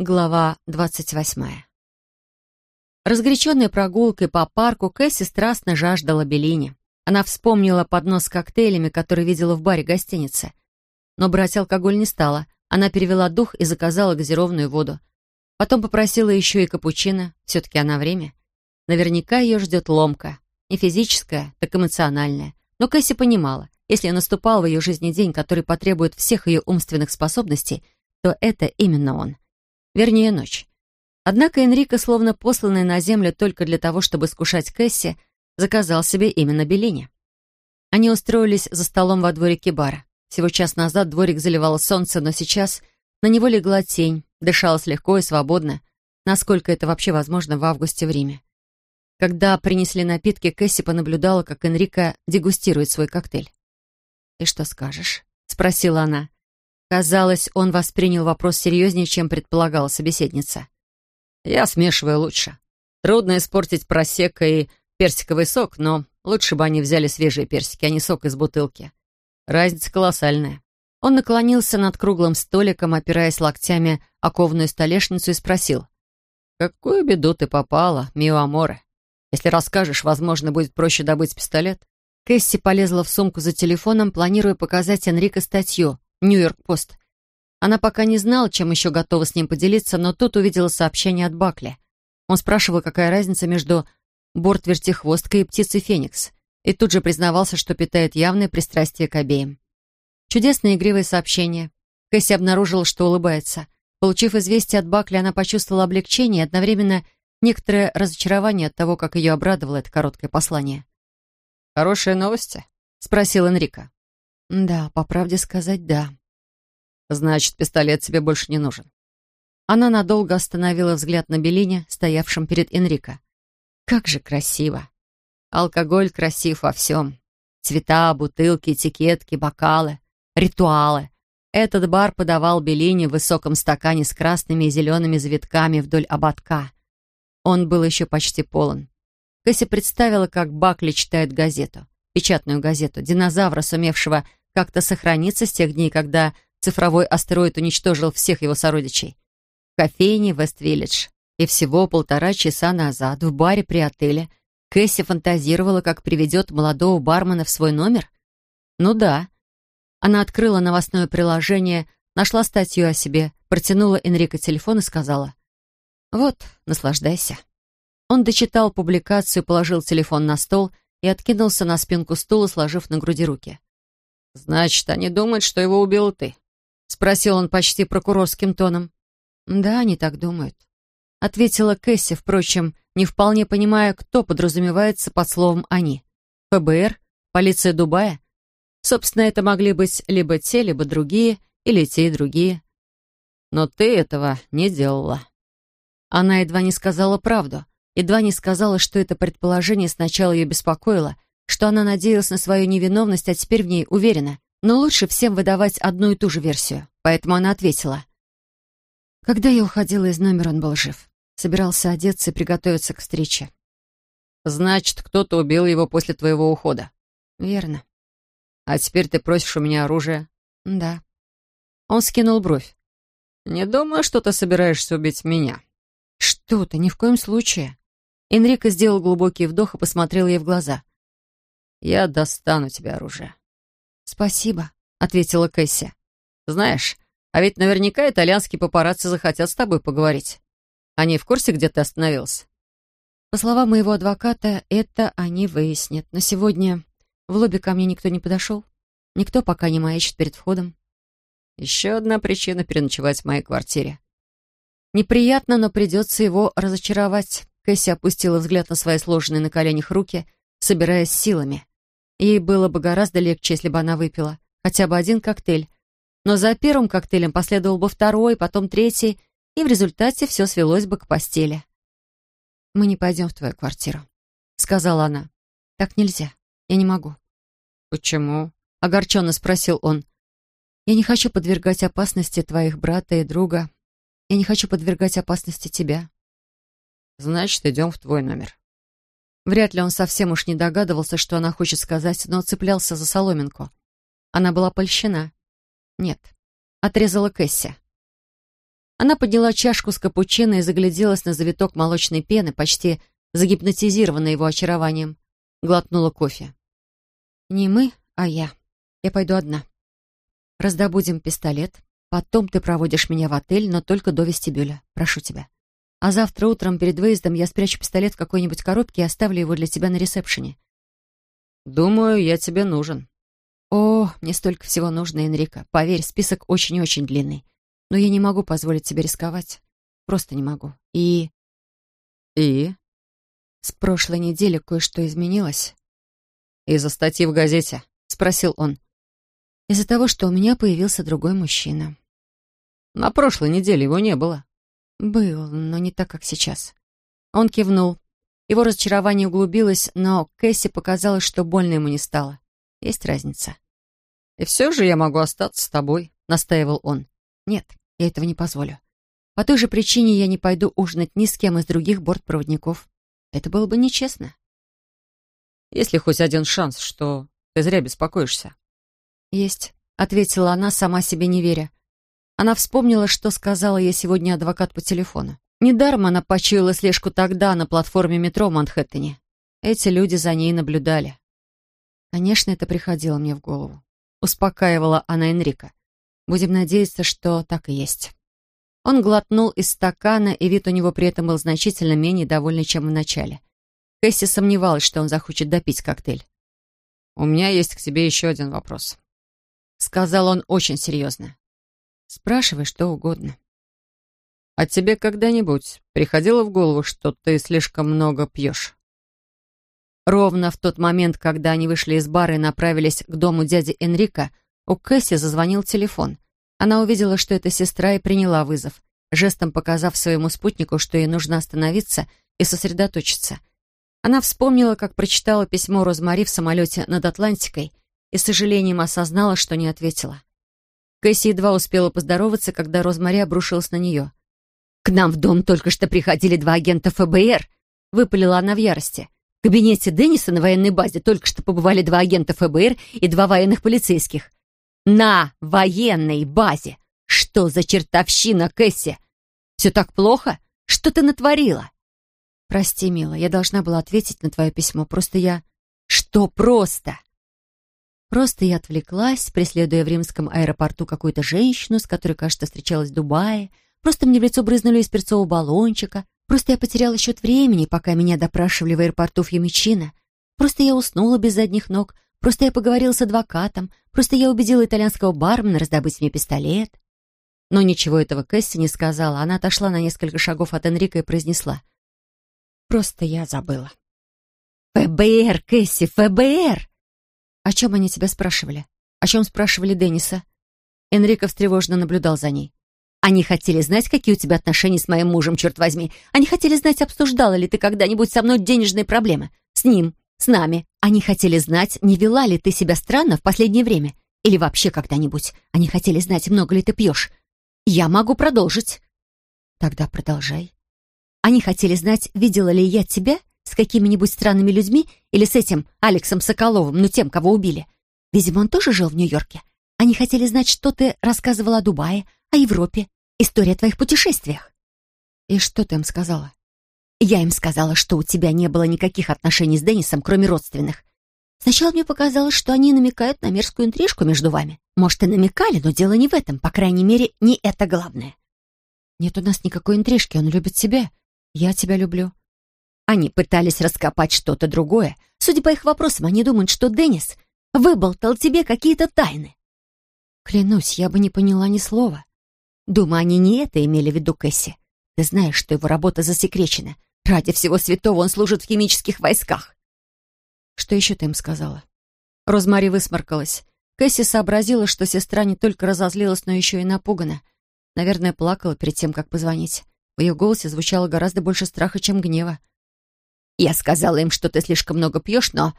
Глава двадцать восьмая. Разгоряченной прогулкой по парку Кэсси страстно жаждала Беллини. Она вспомнила поднос с коктейлями, который видела в баре гостиницы. Но брать алкоголь не стала. Она перевела дух и заказала газированную воду. Потом попросила еще и капучино. Все-таки она время. Наверняка ее ждет ломка. Не физическая, так эмоциональная. Но Кэсси понимала, если наступал в ее жизни день, который потребует всех ее умственных способностей, то это именно он — Вернее, ночь. Однако Энрико, словно посланный на землю только для того, чтобы скушать Кэсси, заказал себе именно Беллини. Они устроились за столом во дворике бара. Всего час назад дворик заливало солнце, но сейчас на него легла тень, дышалось легко и свободно, насколько это вообще возможно в августе в Риме. Когда принесли напитки, Кэсси понаблюдала, как Энрико дегустирует свой коктейль. «И что скажешь?» — спросила она. Казалось, он воспринял вопрос серьезнее, чем предполагала собеседница. «Я смешиваю лучше. Трудно испортить просека и персиковый сок, но лучше бы они взяли свежие персики, а не сок из бутылки. Разница колоссальная». Он наклонился над круглым столиком, опираясь локтями о кованую столешницу и спросил. «Какую беду ты попала, Мио Аморе? Если расскажешь, возможно, будет проще добыть пистолет». Кэсси полезла в сумку за телефоном, планируя показать Энрико статью, Нью-Йорк-Пост. Она пока не знала, чем еще готова с ним поделиться, но тут увидела сообщение от Бакли. Он спрашивал, какая разница между борт-вертихвосткой и птицей Феникс, и тут же признавался, что питает явное пристрастие к обеим. Чудесное игривое сообщение. Кэсси обнаружила, что улыбается. Получив известие от Бакли, она почувствовала облегчение и одновременно некоторое разочарование от того, как ее обрадовало это короткое послание. «Хорошие новости?» — спросил Энрико. «Да, по правде сказать, да». «Значит, пистолет тебе больше не нужен». Она надолго остановила взгляд на Белине, стоявшем перед Энрико. «Как же красиво!» Алкоголь красив во всем. Цвета, бутылки, этикетки, бокалы, ритуалы. Этот бар подавал Белине в высоком стакане с красными и зелеными завитками вдоль ободка. Он был еще почти полон. Кэсси представила, как Бакли читает газету, печатную газету, динозавра, сумевшего как-то сохраниться с тех дней, когда цифровой астероид уничтожил всех его сородичей. В кофейне Вест-Виллидж. И всего полтора часа назад в баре при отеле Кэсси фантазировала, как приведет молодого бармена в свой номер? Ну да. Она открыла новостное приложение, нашла статью о себе, протянула Энрико телефон и сказала. «Вот, наслаждайся». Он дочитал публикацию, положил телефон на стол и откинулся на спинку стула, сложив на груди руки. «Значит, они думают, что его убил ты?» — спросил он почти прокурорским тоном. «Да, они так думают», — ответила Кэсси, впрочем, не вполне понимая, кто подразумевается под словом «они». ФБР? Полиция Дубая? Собственно, это могли быть либо те, либо другие, или те и другие. Но ты этого не делала. Она едва не сказала правду, едва не сказала, что это предположение сначала ее беспокоило — что она надеялась на свою невиновность, а теперь в ней уверена. Но лучше всем выдавать одну и ту же версию. Поэтому она ответила. Когда я уходила из номера, он был жив. Собирался одеться и приготовиться к встрече. «Значит, кто-то убил его после твоего ухода?» «Верно». «А теперь ты просишь у меня оружие?» «Да». Он скинул бровь. «Не думаю, что ты собираешься убить меня». «Что ты, ни в коем случае». Энрико сделал глубокий вдох и посмотрел ей в глаза. Я достану тебе оружие». «Спасибо», — ответила Кэсси. «Знаешь, а ведь наверняка итальянские папарацци захотят с тобой поговорить. Они в курсе, где ты остановился?» По словам моего адвоката, это они выяснят. Но сегодня в лобби ко мне никто не подошел. Никто пока не маячит перед входом. Еще одна причина переночевать в моей квартире. Неприятно, но придется его разочаровать. Кэсси опустила взгляд на свои сложенные на коленях руки, собираясь силами. Ей было бы гораздо легче, если бы она выпила хотя бы один коктейль. Но за первым коктейлем последовал бы второй, потом третий, и в результате все свелось бы к постели. «Мы не пойдем в твою квартиру», — сказала она. «Так нельзя. Я не могу». «Почему?» — огорченно спросил он. «Я не хочу подвергать опасности твоих брата и друга. Я не хочу подвергать опасности тебя». «Значит, идем в твой номер». Вряд ли он совсем уж не догадывался, что она хочет сказать, но цеплялся за соломинку. Она была польщена. «Нет», — отрезала Кэсси. Она подняла чашку с капучино и загляделась на завиток молочной пены, почти загипнотизированная его очарованием. Глотнула кофе. «Не мы, а я. Я пойду одна. Раздобудем пистолет. Потом ты проводишь меня в отель, но только до вестибюля. Прошу тебя. А завтра утром перед выездом я спрячу пистолет в какой-нибудь коробке и оставлю его для тебя на ресепшене». «Думаю, я тебе нужен». «О, мне столько всего нужно, Энрика. Поверь, список очень-очень длинный. Но я не могу позволить себе рисковать. Просто не могу. И... И? С прошлой недели кое-что изменилось. Из-за статьи в газете? Спросил он. Из-за того, что у меня появился другой мужчина. На прошлой неделе его не было. Был, но не так, как сейчас. Он кивнул. Его разочарование углубилось, но Кэсси показалось, что больно ему не стало. Есть разница. «И все же я могу остаться с тобой», — настаивал он. «Нет, я этого не позволю. По той же причине я не пойду ужинать ни с кем из других бортпроводников. Это было бы нечестно. Есть ли хоть один шанс, что ты зря беспокоишься? Есть, ответила она, сама себе не веря. Она вспомнила, что сказала ей сегодня адвокат по телефону. Недаром она почуяла слежку тогда на платформе метро в Манхэттене. Эти люди за ней наблюдали. Конечно, это приходило мне в голову. Успокаивала она Энрика. Будем надеяться, что так и есть. Он глотнул из стакана, и вид у него при этом был значительно менее довольный, чем в начале. Кэсси сомневалась, что он захочет допить коктейль. «У меня есть к тебе еще один вопрос», — сказал он очень серьезно. «Спрашивай что угодно». «А тебе когда-нибудь приходило в голову, что ты слишком много пьешь?» Ровно в тот момент, когда они вышли из бара и направились к дому дяди Энрика, у Кэсси зазвонил телефон. Она увидела, что это сестра, и приняла вызов, жестом показав своему спутнику, что ей нужно остановиться и сосредоточиться. Она вспомнила, как прочитала письмо Розмари в самолете над Атлантикой и с сожалением осознала, что не ответила. Кэсси едва успела поздороваться, когда Розмари обрушилась на нее. «К нам в дом только что приходили два агента ФБР», — выпалила она в ярости. В кабинете Денниса на военной базе только что побывали два агента ФБР и два военных полицейских. На военной базе! Что за чертовщина, Кэсси? Все так плохо? Что ты натворила? Прости, мила, я должна была ответить на твое письмо. Просто я... Что просто? Просто я отвлеклась, преследуя в римском аэропорту какую-то женщину, с которой, кажется, встречалась в Дубае. Просто мне в лицо брызнули из перцового баллончика. Просто я потеряла счет времени, пока меня допрашивали в аэропорту Фьюмичино. Просто я уснула без задних ног, Просто я поговорила с адвокатом. Просто я убедила итальянского бармена раздобыть мне пистолет. Но ничего этого Кэсси не сказала. Она отошла на несколько шагов от Энрика и произнесла. «Просто я забыла». «ФБР, Кэсси, ФБР!» «О чем они тебя спрашивали? О чем спрашивали Денниса?» Энрико встревоженно наблюдал за ней. «Они хотели знать, какие у тебя отношения с моим мужем, черт возьми. Они хотели знать, обсуждала ли ты когда-нибудь со мной денежные проблемы. С ним, с нами. Они хотели знать, не вела ли ты себя странно в последнее время. Или вообще когда-нибудь. Они хотели знать, много ли ты пьешь. Я могу продолжить. Тогда продолжай. Они хотели знать, видела ли я тебя с какими-нибудь странными людьми или с этим Алексом Соколовым, ну тем, кого убили. Видимо, он тоже жил в Нью-Йорке. Они хотели знать, что ты рассказывала о Дубае, о Европе, история о твоих путешествиях. И что ты им сказала? Я им сказала, что у тебя не было никаких отношений с Деннисом, кроме родственных. Сначала мне показалось, что они намекают на мерзкую интрижку между вами. Может, и намекали, но дело не в этом. По крайней мере, не это главное. Нет у нас никакой интрижки, он любит тебя. Я тебя люблю. Они пытались раскопать что-то другое. Судя по их вопросам, они думают, что Деннис выболтал тебе какие-то тайны. Клянусь, я бы не поняла ни слова. Думаю, они не это имели в виду, Кэсси. Ты знаешь, что его работа засекречена. Ради всего святого он служит в химических войсках. Что еще ты им сказала? Розмари высморкалась. Кэсси сообразила, что сестра не только разозлилась, но еще и напугана. Наверное, плакала перед тем, как позвонить. В ее голосе звучало гораздо больше страха, чем гнева. «Я сказала им, что ты слишком много пьешь, но,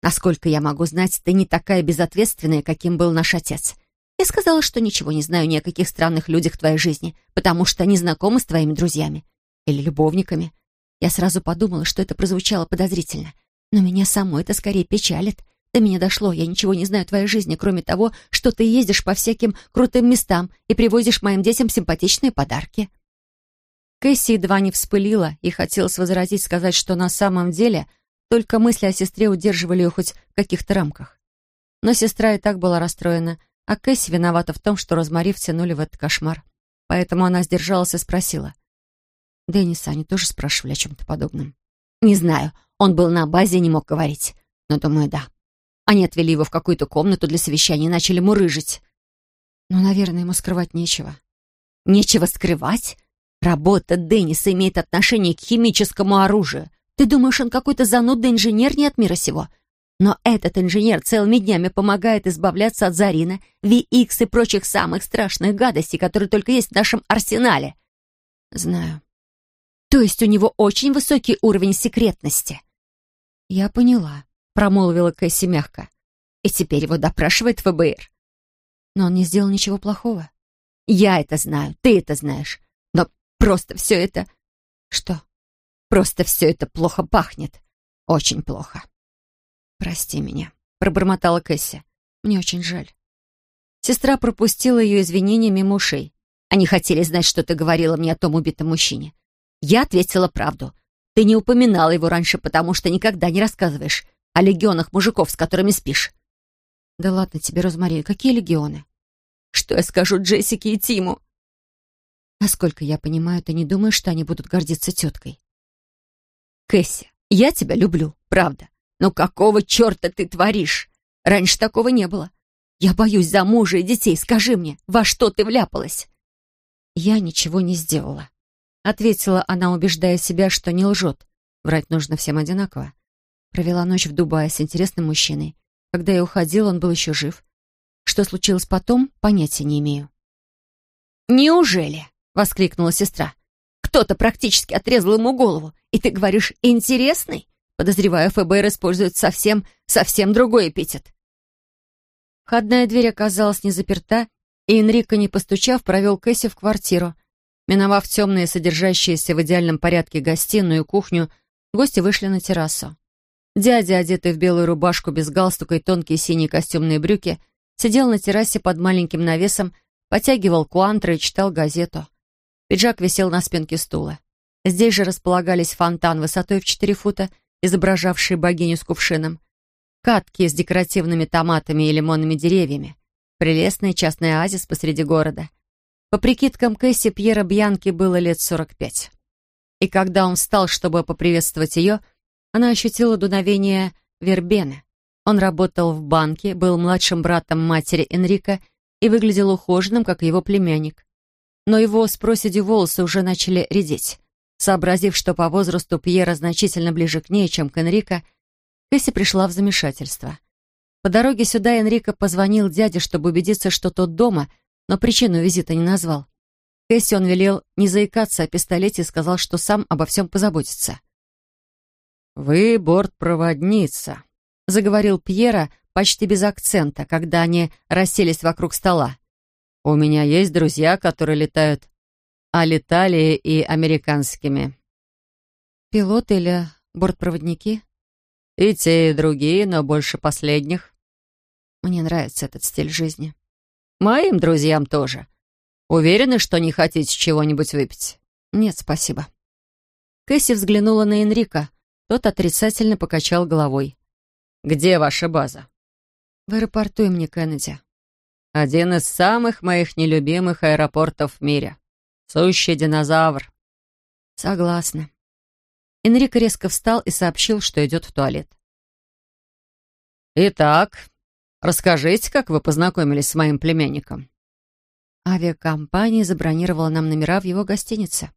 насколько я могу знать, ты не такая безответственная, каким был наш отец. Я сказала, что ничего не знаю ни о каких странных людях в твоей жизни, потому что не знакома с твоими друзьями или любовниками. Я сразу подумала, что это прозвучало подозрительно. Но меня само это скорее печалит. До меня дошло, я ничего не знаю о твоей жизни, кроме того, что ты ездишь по всяким крутым местам и привозишь моим детям симпатичные подарки». Кэсси едва не вспылила и хотелось возразить, сказать, что на самом деле только мысли о сестре удерживали ее хоть в каких-то рамках. Но сестра и так была расстроена, а Кэсси виновата в том, что Розмари втянули в этот кошмар. Поэтому она сдержалась и спросила. Денниса они тоже спрашивали о чем-то подобном. «Не знаю, он был на базе и не мог говорить. Но, думаю, да. Они отвели его в какую-то комнату для совещания и начали мурыжить. Ну, наверное, ему скрывать нечего. Нечего скрывать? Работа Денниса имеет отношение к химическому оружию. Ты думаешь, он какой-то занудный инженер не от мира сего? Но этот инженер целыми днями помогает избавляться от Зарина, VX и прочих самых страшных гадостей, которые только есть в нашем арсенале. Знаю. То есть у него очень высокий уровень секретности. Я поняла, промолвила Кэсси мягко. И теперь его допрашивает ФБР. Но он не сделал ничего плохого. Я это знаю, ты это знаешь. Просто все это... Что? Просто все это плохо пахнет. Очень плохо. «Прости меня», — пробормотала Кэсси. «Мне очень жаль». Сестра пропустила ее извинения мимо ушей. Они хотели знать, что ты говорила мне о том убитом мужчине. Я ответила правду. Ты не упоминала его раньше, потому что никогда не рассказываешь о легионах мужиков, с которыми спишь. Да ладно тебе, Розмари, какие легионы? Что я скажу Джессике и Тиму? Насколько я понимаю, ты не думаешь, что они будут гордиться теткой? Кэсси, я тебя люблю, правда. «Ну какого черта ты творишь? Раньше такого не было. Я боюсь за мужа и детей. Скажи мне, во что ты вляпалась?» «Я ничего не сделала», — ответила она, убеждая себя, что не лжет. Врать нужно всем одинаково. Провела ночь в Дубае с интересным мужчиной. Когда я уходила, он был еще жив. Что случилось потом, понятия не имею. «Неужели?» — воскликнула сестра. «Кто-то практически отрезал ему голову, и ты говоришь «интересный»? Подозреваю, ФБР использует совсем, совсем другой эпитет. Входная дверь оказалась не заперта, и Энрико, не постучав, провел Кэсси в квартиру. Миновав темные, содержащиеся в идеальном порядке гостиную и кухню, гости вышли на террасу. Дядя, одетый в белую рубашку без галстука и тонкие синие костюмные брюки, сидел на террасе под маленьким навесом, потягивал куантры и читал газету. Пиджак висел на спинке стула. Здесь же располагались фонтан высотой в 4 фута изображавшие богиню с кувшином, катки с декоративными томатами и лимонными деревьями, прелестный частный оазис посреди города. По прикидкам Кэсси Пьера Бьянки было лет 45. И когда он встал, чтобы поприветствовать ее, она ощутила дуновение вербены. Он работал в банке, был младшим братом матери Энрика и выглядел ухоженным, как его племянник. Но его с проседью волосы уже начали редеть. Сообразив, что по возрасту Пьера значительно ближе к ней, чем к Энрико, Кэсси пришла в замешательство. По дороге сюда Энрико позвонил дяде, чтобы убедиться, что тот дома, но причину визита не назвал. Кэсси он велел не заикаться о пистолете и сказал, что сам обо всем позаботится. «Вы бортпроводница», — заговорил Пьера почти без акцента, когда они расселись вокруг стола. «У меня есть друзья, которые летают а летали и американскими. Пилоты или бортпроводники? И те, и другие, но больше последних. Мне нравится этот стиль жизни. Моим друзьям тоже. Уверены, что не хотите чего-нибудь выпить? Нет, спасибо. Кэсси взглянула на Энрика. Тот отрицательно покачал головой. «Где ваша база?» «В аэропорту имени Кеннеди». «Один из самых моих нелюбимых аэропортов в мире. Сущий динозавр. Согласна. Энрико резко встал и сообщил, что идет в туалет. «Итак, расскажите, как вы познакомились с моим племянником?» Авиакомпания забронировала нам номера в его гостинице.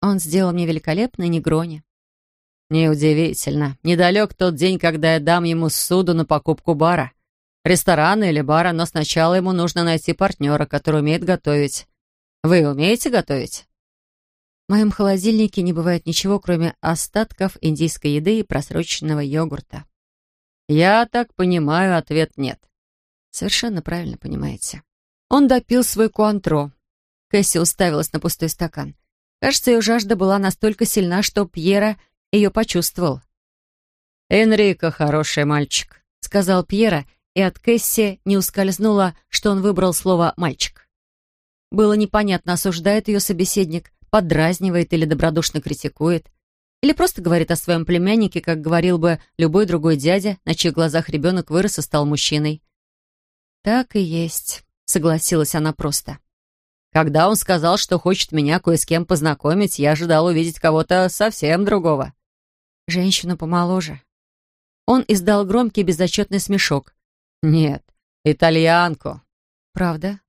Он сделал мне великолепный негрони. Неудивительно. Недалек тот день, когда я дам ему суду на покупку бара. Ресторана или бара, но сначала ему нужно найти партнера, который умеет готовить. Вы умеете готовить? В моем холодильнике не бывает ничего, кроме остатков индийской еды и просроченного йогурта. Я так понимаю, ответ нет. Совершенно правильно понимаете. Он допил свой куантро. Кэсси уставилась на пустой стакан. Кажется, ее жажда была настолько сильна, что Пьера ее почувствовал. «Энрико хороший мальчик», — сказал Пьера, и от Кэсси не ускользнуло, что он выбрал слово «мальчик». Было непонятно, осуждает ее собеседник, подразнивает или добродушно критикует, или просто говорит о своем племяннике, как говорил бы любой другой дядя, на чьих глазах ребенок вырос и стал мужчиной. «Так и есть», — согласилась она просто. «Когда он сказал, что хочет меня кое с кем познакомить, я ожидал увидеть кого-то совсем другого». «Женщину помоложе». Он издал громкий безотчетный смешок. «Нет, итальянку». «Правда?»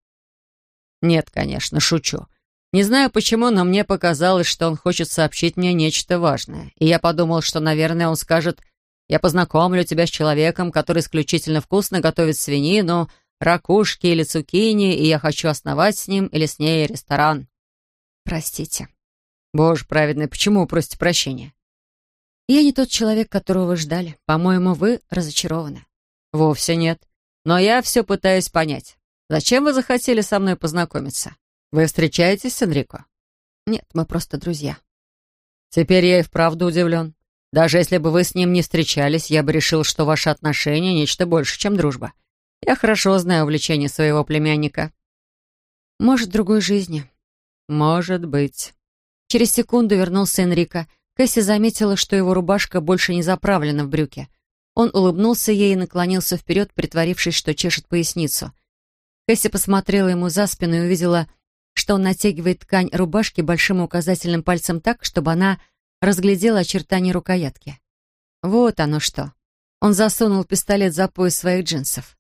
«Нет, конечно, шучу. Не знаю почему, но мне показалось, что он хочет сообщить мне нечто важное. И я подумал, что, наверное, он скажет, «Я познакомлю тебя с человеком, который исключительно вкусно готовит свинину, ракушки или цукини, и я хочу основать с ним или с ней ресторан». «Простите». «Боже праведный, почему просите прощения?» «Я не тот человек, которого вы ждали. По-моему, вы разочарованы». «Вовсе нет. Но я все пытаюсь понять. Зачем вы захотели со мной познакомиться? Вы встречаетесь с Энрико? Нет, мы просто друзья. Теперь я и вправду удивлен. Даже если бы вы с ним не встречались, я бы решил, что ваши отношения — нечто больше, чем дружба. Я хорошо знаю увлечение своего племянника. Может, другой жизни. Может быть. Через секунду вернулся Энрико. Кэсси заметила, что его рубашка больше не заправлена в брюки. Он улыбнулся ей и наклонился вперед, притворившись, что чешет поясницу. Кэсси посмотрела ему за спину и увидела что он натягивает ткань рубашки большим указательным пальцем так, чтобы она разглядела очертания рукоятки. Вот оно что. Он засунул пистолет за пояс своих джинсов.